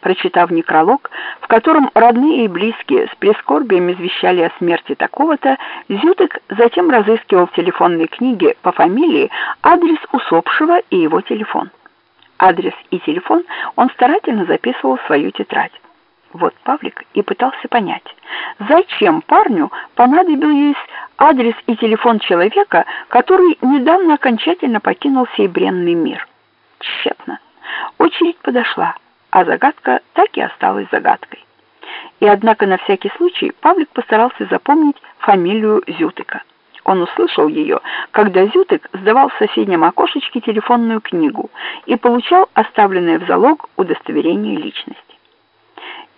Прочитав некролог, в котором родные и близкие с прискорбием извещали о смерти такого-то, Зютык затем разыскивал в телефонной книге по фамилии адрес усопшего и его телефон. Адрес и телефон он старательно записывал в свою тетрадь. Вот Павлик и пытался понять, зачем парню понадобились адрес и телефон человека, который недавно окончательно покинул сей бренный мир. Тщетно. Очередь подошла а загадка так и осталась загадкой. И однако на всякий случай Павлик постарался запомнить фамилию Зютыка. Он услышал ее, когда Зютык сдавал в соседнем окошечке телефонную книгу и получал оставленное в залог удостоверение личности.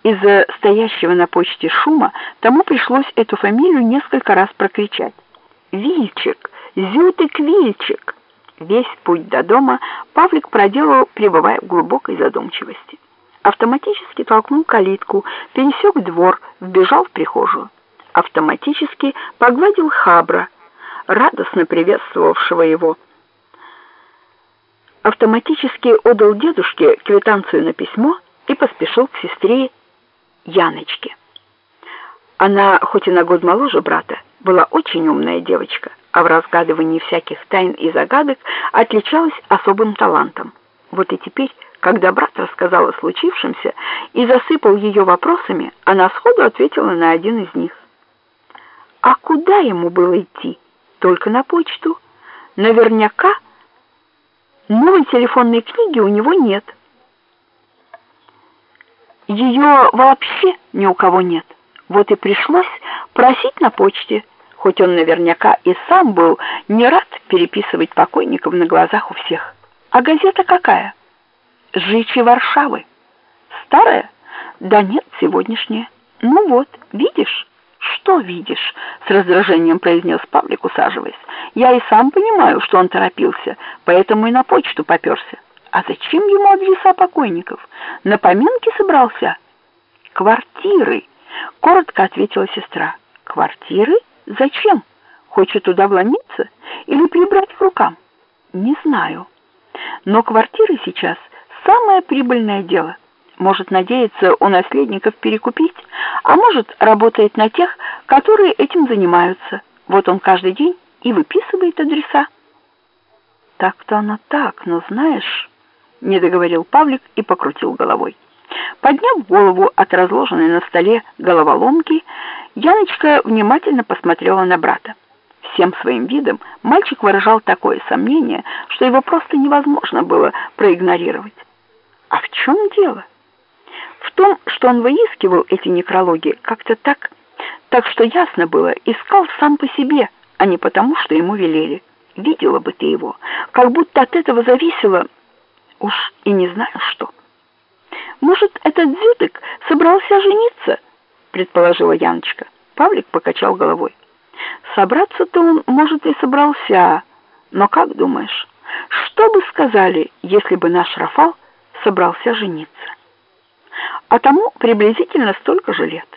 Из-за стоящего на почте шума тому пришлось эту фамилию несколько раз прокричать. «Вильчик! Зютык Вильчик!» Весь путь до дома Павлик проделал, пребывая в глубокой задумчивости автоматически толкнул калитку, пересек двор, вбежал в прихожую. Автоматически погладил Хабра, радостно приветствовавшего его. Автоматически отдал дедушке квитанцию на письмо и поспешил к сестре Яночке. Она, хоть и на год моложе брата, была очень умная девочка, а в разгадывании всяких тайн и загадок отличалась особым талантом. Вот и теперь когда брат рассказал о случившемся и засыпал ее вопросами, она сходу ответила на один из них. А куда ему было идти? Только на почту. Наверняка новой телефонной книги у него нет. Ее вообще ни у кого нет. Вот и пришлось просить на почте, хоть он наверняка и сам был не рад переписывать покойников на глазах у всех. А газета какая? Жичи Варшавы. Старая? Да нет, сегодняшняя. Ну вот, видишь? Что видишь? С раздражением произнес Павлик, усаживаясь. Я и сам понимаю, что он торопился, поэтому и на почту попёрся. А зачем ему адреса покойников? На поминки собрался? Квартиры, коротко ответила сестра. Квартиры? Зачем? Хочет туда вломиться или прибрать к рукам? Не знаю. Но квартиры сейчас самое прибыльное дело. Может надеяться у наследников перекупить, а может работает на тех, которые этим занимаются. Вот он каждый день и выписывает адреса. Так-то оно так, но знаешь, не договорил Павлик и покрутил головой. Подняв голову от разложенной на столе головоломки, Яночка внимательно посмотрела на брата. Всем своим видом мальчик выражал такое сомнение, что его просто невозможно было проигнорировать. А в чем дело? В том, что он выискивал эти некрологи как-то так, так что ясно было, искал сам по себе, а не потому, что ему велели. Видела бы ты его, как будто от этого зависело, уж и не знаю что. Может, этот Зютык собрался жениться, предположила Яночка. Павлик покачал головой. Собраться-то он, может, и собрался, но как думаешь, что бы сказали, если бы наш Рафал собрался жениться. А тому приблизительно столько же лет.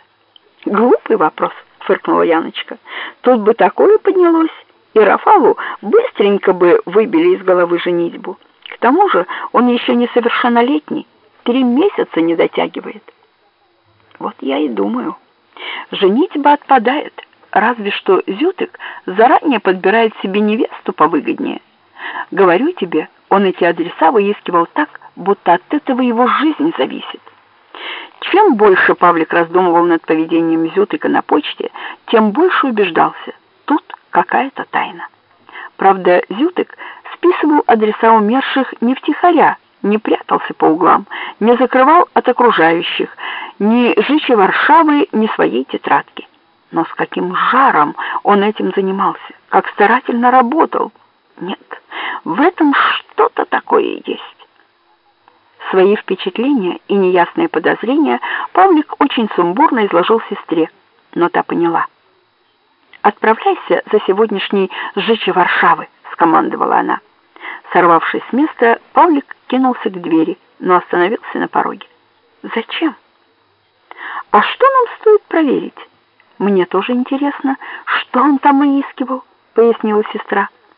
Глупый вопрос, фыркнула Яночка. Тут бы такое поднялось, и Рафалу быстренько бы выбили из головы женитьбу. К тому же он еще несовершеннолетний, три месяца не дотягивает. Вот я и думаю. Женитьба отпадает, разве что Зютык заранее подбирает себе невесту повыгоднее. Говорю тебе, он эти адреса выискивал так, будто от этого его жизнь зависит. Чем больше Павлик раздумывал над поведением Зютыка на почте, тем больше убеждался, тут какая-то тайна. Правда, Зютык списывал адреса умерших не втихаря, не прятался по углам, не закрывал от окружающих, ни жичи Варшавы, ни своей тетрадки. Но с каким жаром он этим занимался, как старательно работал. Нет, в этом что-то такое есть. Свои впечатления и неясные подозрения Павлик очень сумбурно изложил сестре, но та поняла. «Отправляйся за сегодняшней сжечи Варшавы», — скомандовала она. Сорвавшись с места, Павлик кинулся к двери, но остановился на пороге. «Зачем?» «А что нам стоит проверить?» «Мне тоже интересно, что он там выискивал», — пояснила сестра.